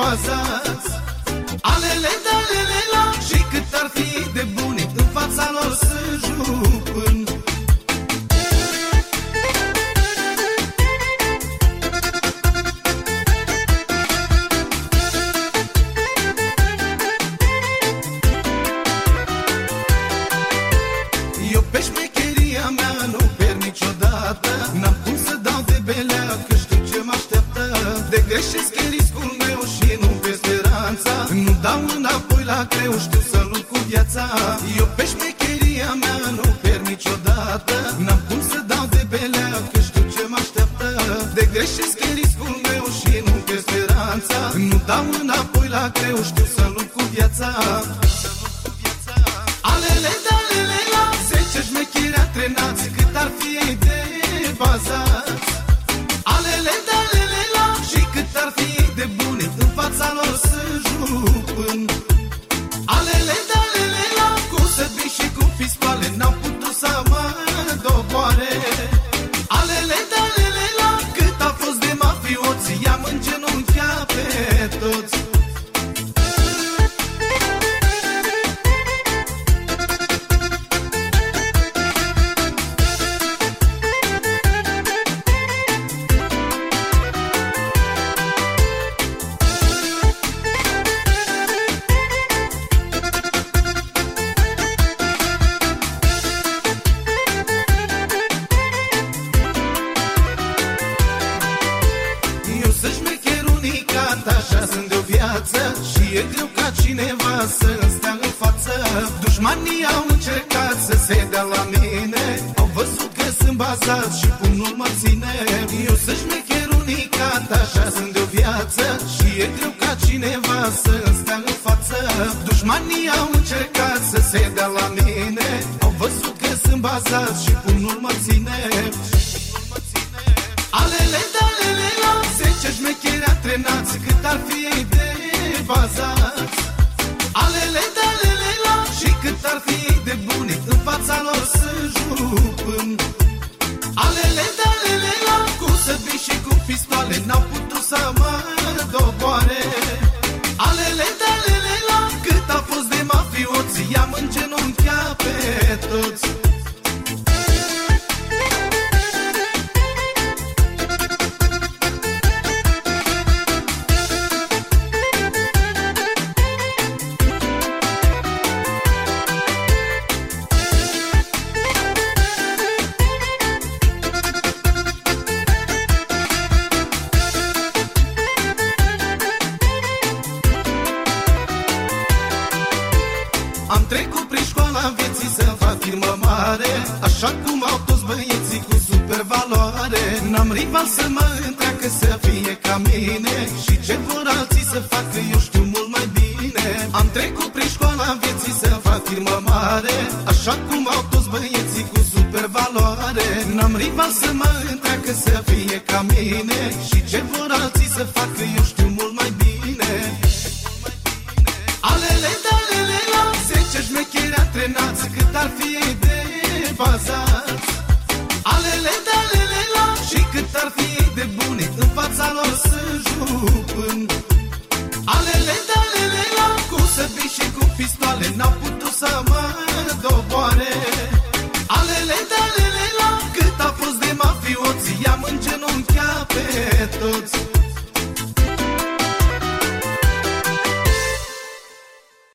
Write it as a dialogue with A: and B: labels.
A: bazați. Alele, dalele, la Și cât ar fi de bune În fața lor să jupân. Eu pe șmecheria mea nu pierd niciodată. N-am cum să dau de belea că știu ce mă așteaptă. De greșesc Eu pe șmecheria mea nu pierd niciodată. N-am cum să dau de belea că știu ce mă așteaptă. De greșesc e riscul meu și nu pe speranța. Nu dau înapoi la greu, știu să lupt cu viața. Alele, dalele, la Zece șmechiri antrenați Cât ar fi ei de bazați. Alele, dalele, la Și cât ar fi ei de bune În fața lor toți e greu ca cineva să-mi stea în față Dușmanii au încercat să se dea la mine. Au văzut că sunt bazat și pumnul mă ține. Eu să șmecher unicat, așa sunt de o viață. Și e greu ca cineva să-mi stea în față Dușmanii au încercat să se dea la mine. Au văzut că sunt bazat și pumnul îngenunchiat pe toți Am trecut prin școala vieții să fac firmă mare. Așa cum au toți băieții cu super valoare N-am rival să mă întreacă să fie ca mine. Și ce vor alții să facă eu știu mult mai bine. Am trecut prin școala vieții să fac firmă mare. Așa cum au toți băieții cu super valoare N-am rival să mă întreacă să fie ca mine. Și ce vor alții să facă eu știu Alele,